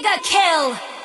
Mega kill!